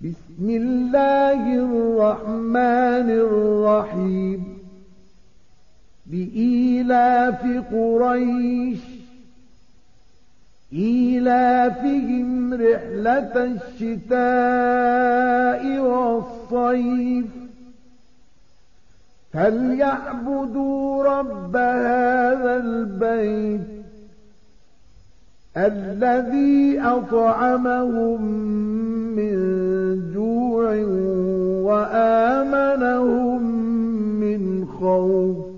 بسم الله الرحمن الرحيم. بإيلاف قريش إيلافهم رحلة الشتاء والصيف. فليعبدوا رب هذا البيت الذي أطعمهم وآمنهم من خوف